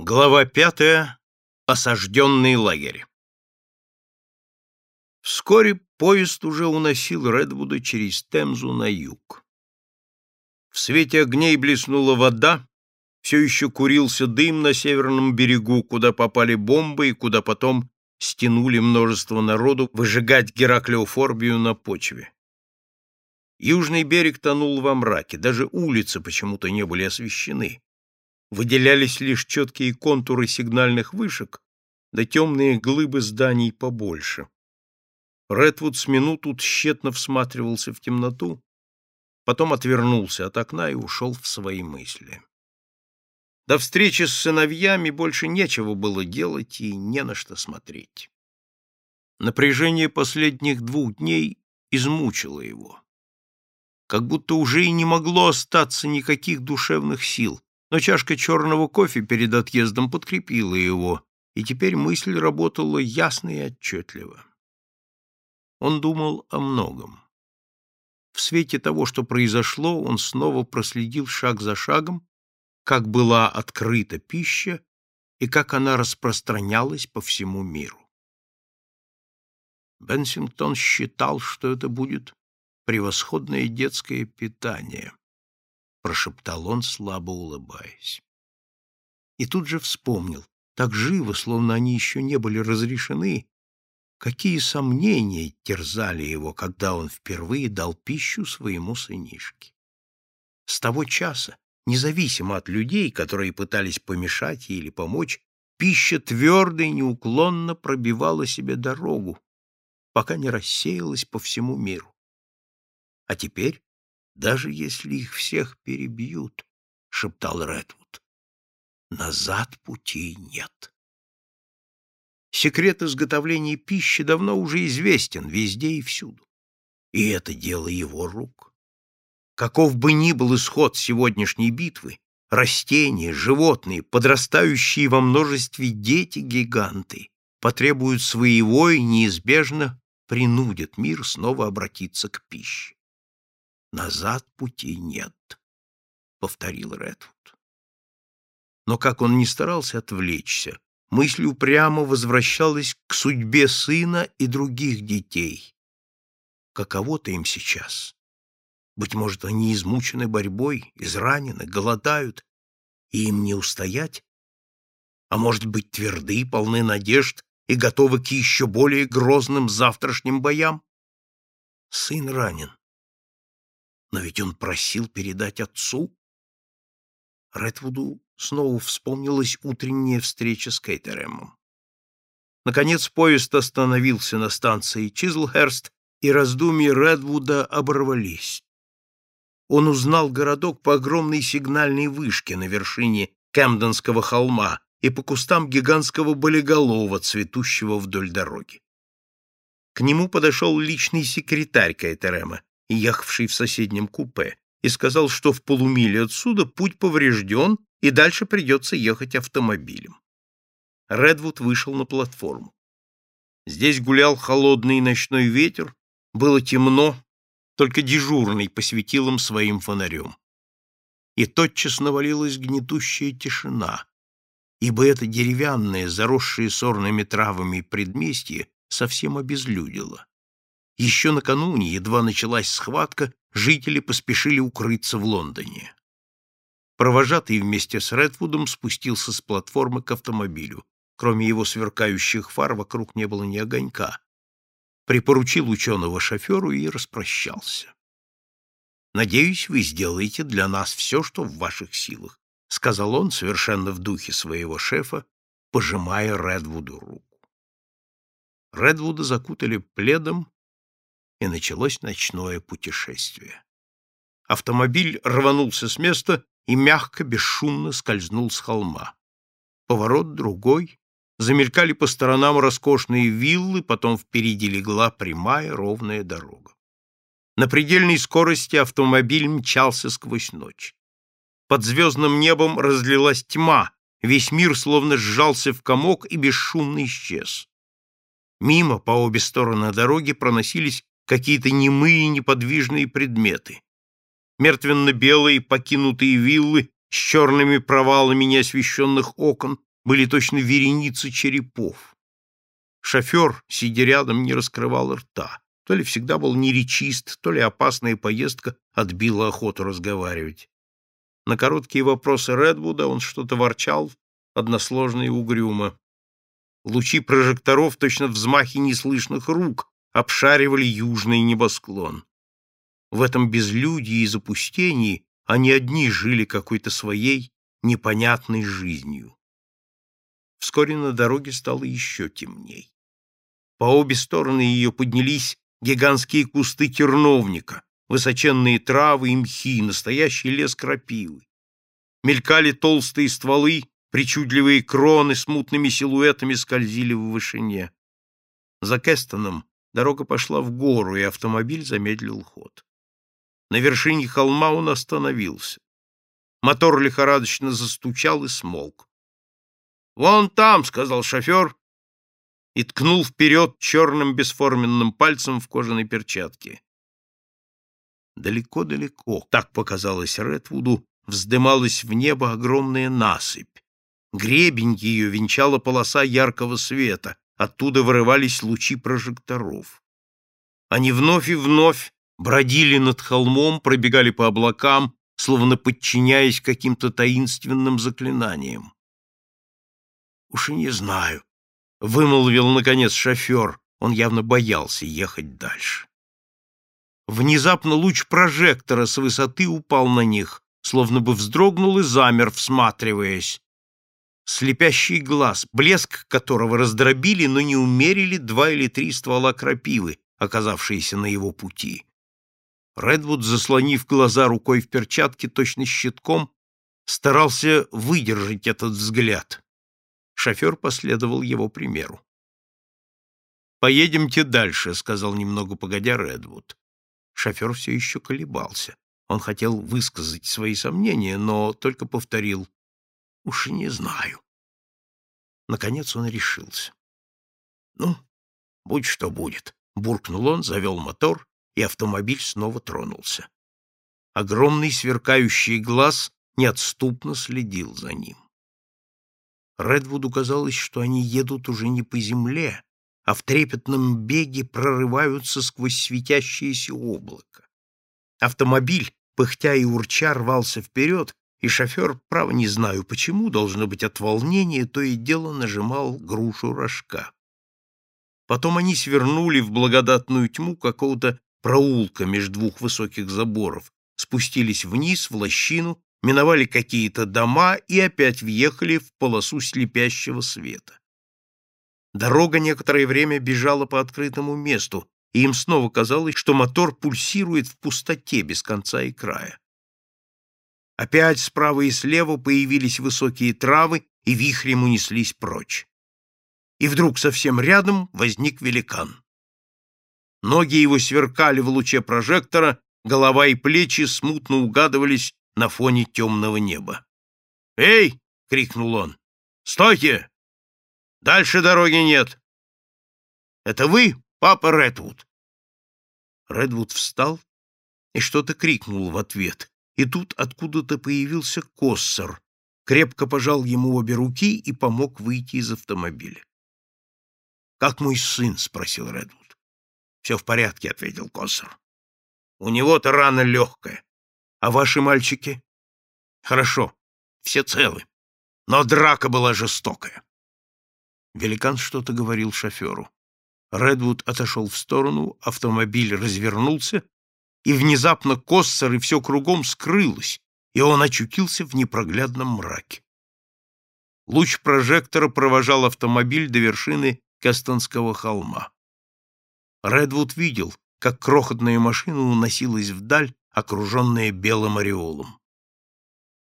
Глава пятая. Осажденный лагерь. Вскоре поезд уже уносил Редвуда через Темзу на юг. В свете огней блеснула вода, все еще курился дым на северном берегу, куда попали бомбы и куда потом стянули множество народу выжигать Гераклеофорбию на почве. Южный берег тонул во мраке, даже улицы почему-то не были освещены выделялись лишь четкие контуры сигнальных вышек да темные глыбы зданий побольше. Редвуд с минуту тщетно всматривался в темноту, потом отвернулся от окна и ушел в свои мысли. До встречи с сыновьями больше нечего было делать и не на что смотреть. Напряжение последних двух дней измучило его. Как будто уже и не могло остаться никаких душевных сил, но чашка черного кофе перед отъездом подкрепила его, и теперь мысль работала ясно и отчетливо. Он думал о многом. В свете того, что произошло, он снова проследил шаг за шагом, как была открыта пища и как она распространялась по всему миру. Бенсингтон считал, что это будет превосходное детское питание, прошептал он, слабо улыбаясь. И тут же вспомнил, так живо, словно они еще не были разрешены, какие сомнения терзали его, когда он впервые дал пищу своему сынишке. С того часа, независимо от людей, которые пытались помешать ей или помочь, пища твердо и неуклонно пробивала себе дорогу, пока не рассеялась по всему миру. А теперь даже если их всех перебьют, — шептал Редвуд, — назад пути нет. Секрет изготовления пищи давно уже известен везде и всюду. И это дело его рук. Каков бы ни был исход сегодняшней битвы, растения, животные, подрастающие во множестве дети-гиганты потребуют своего и неизбежно принудят мир снова обратиться к пище. Назад пути нет, — повторил Редвуд. Но как он ни старался отвлечься, мысль упрямо возвращалась к судьбе сына и других детей. Каково-то им сейчас? Быть может, они измучены борьбой, изранены, голодают, и им не устоять? А может быть, тверды, полны надежд и готовы к еще более грозным завтрашним боям? Сын ранен. Но ведь он просил передать отцу. Редвуду снова вспомнилась утренняя встреча с Кейтеремом. Наконец поезд остановился на станции Чизлхерст, и раздумья Редвуда оборвались. Он узнал городок по огромной сигнальной вышке на вершине Кэмденского холма и по кустам гигантского болиголова, цветущего вдоль дороги. К нему подошел личный секретарь Кайтерема, ехавший в соседнем купе, и сказал, что в полумиле отсюда путь поврежден, и дальше придется ехать автомобилем. Редвуд вышел на платформу. Здесь гулял холодный ночной ветер, было темно, только дежурный посветил им своим фонарем. И тотчас навалилась гнетущая тишина, ибо это деревянное, заросшее сорными травами предместье совсем обезлюдило. Еще накануне, едва началась схватка, жители поспешили укрыться в Лондоне. Провожатый вместе с Редвудом спустился с платформы к автомобилю. Кроме его сверкающих фар вокруг не было ни огонька. Припоручил ученого шоферу и распрощался. «Надеюсь, вы сделаете для нас все, что в ваших силах», — сказал он совершенно в духе своего шефа, пожимая Редвуду руку. Редвуда закутали пледом, и началось ночное путешествие. Автомобиль рванулся с места и мягко, бесшумно скользнул с холма. Поворот другой, замелькали по сторонам роскошные виллы, потом впереди легла прямая ровная дорога. На предельной скорости автомобиль мчался сквозь ночь. Под звездным небом разлилась тьма, весь мир словно сжался в комок и бесшумно исчез. Мимо по обе стороны дороги проносились какие-то немые неподвижные предметы. Мертвенно-белые покинутые виллы с черными провалами неосвещенных окон были точно вереницы черепов. Шофер, сидя рядом, не раскрывал рта. То ли всегда был неречист, то ли опасная поездка отбила охоту разговаривать. На короткие вопросы Редвуда он что-то ворчал, односложно и угрюмо. Лучи прожекторов, точно взмахи неслышных рук, обшаривали южный небосклон. В этом безлюдии и запустении они одни жили какой-то своей непонятной жизнью. Вскоре на дороге стало еще темней. По обе стороны ее поднялись гигантские кусты терновника, высоченные травы и мхи, настоящий лес крапивы. Мелькали толстые стволы, причудливые кроны с мутными силуэтами скользили в вышине. За Кестоном дорога пошла в гору, и автомобиль замедлил ход. На вершине холма он остановился. Мотор лихорадочно застучал и смолк. «Вон там», — сказал шофер, и ткнул вперед черным бесформенным пальцем в кожаной перчатке. Далеко-далеко, так показалось Редвуду, вздымалась в небо огромная насыпь. Гребень ее венчала полоса яркого света, оттуда вырывались лучи прожекторов. Они вновь и вновь бродили над холмом, пробегали по облакам, словно подчиняясь каким-то таинственным заклинаниям. «Уж и не знаю», — вымолвил, наконец, шофер. Он явно боялся ехать дальше. Внезапно луч прожектора с высоты упал на них, словно бы вздрогнул и замер, всматриваясь. Слепящий глаз, блеск которого раздробили, но не умерили два или три ствола крапивы, оказавшиеся на его пути. Редвуд, заслонив глаза рукой в перчатке, точно щитком, старался выдержать этот взгляд. Шофер последовал его примеру. «Поедемте дальше», — сказал немного погодя Редвуд. Шофер все еще колебался. Он хотел высказать свои сомнения, но только повторил «Уж не знаю». Наконец он решился. «Ну, будь что будет», — буркнул он, завел мотор и автомобиль снова тронулся. Огромный сверкающий глаз неотступно следил за ним. Редвуду казалось, что они едут уже не по земле, а в трепетном беге прорываются сквозь светящееся облако. Автомобиль, пыхтя и урча, рвался вперед, и шофер, право не знаю почему, должно быть от волнения, то и дело нажимал грушу рожка. Потом они свернули в благодатную тьму какого-то проулка между двух высоких заборов, спустились вниз в лощину, миновали какие-то дома и опять въехали в полосу слепящего света. Дорога некоторое время бежала по открытому месту, и им снова казалось, что мотор пульсирует в пустоте без конца и края. Опять справа и слева появились высокие травы, и вихрем унеслись прочь. И вдруг совсем рядом возник великан. Ноги его сверкали в луче прожектора, голова и плечи смутно угадывались на фоне темного неба. «Эй!» — крикнул он. «Стойте! Дальше дороги нет!» «Это вы, папа Редвуд?» Редвуд встал и что-то крикнул в ответ, и тут откуда-то появился Коссор, крепко пожал ему обе руки и помог выйти из автомобиля. «Как мой сын?» — спросил Редвуд. «Все в порядке», — ответил Коссор. «У него-то рана легкая. А ваши мальчики?» «Хорошо, все целы. Но драка была жестокая». Великан что-то говорил шоферу. Редвуд отошел в сторону, автомобиль развернулся, и внезапно Коссор и все кругом скрылось, и он очутился в непроглядном мраке. Луч прожектора провожал автомобиль до вершины Кастонского холма. Редвуд видел, как крохотная машина уносилась вдаль, окруженная белым ореолом.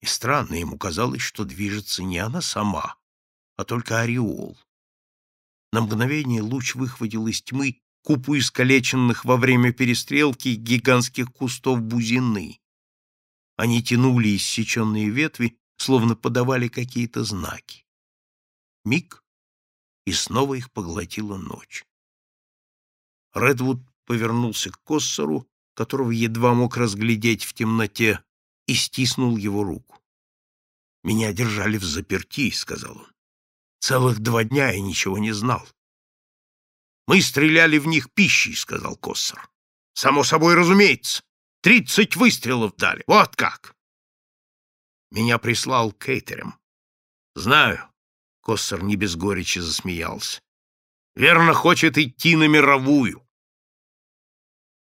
И странно ему казалось, что движется не она сама, а только ореол. На мгновение луч выхватил из тьмы купу искалеченных во время перестрелки гигантских кустов бузины. Они тянули иссеченные ветви, словно подавали какие-то знаки. Миг, и снова их поглотила ночь. Редвуд повернулся к Коссору, которого едва мог разглядеть в темноте, и стиснул его руку. «Меня держали в заперти», — сказал он. Целых два дня я ничего не знал. Мы стреляли в них пищей, сказал Коссор. Само собой разумеется. Тридцать выстрелов дали. Вот как. Меня прислал Кейтерем. Знаю. Коссор не без горечи засмеялся. Верно, хочет идти на мировую.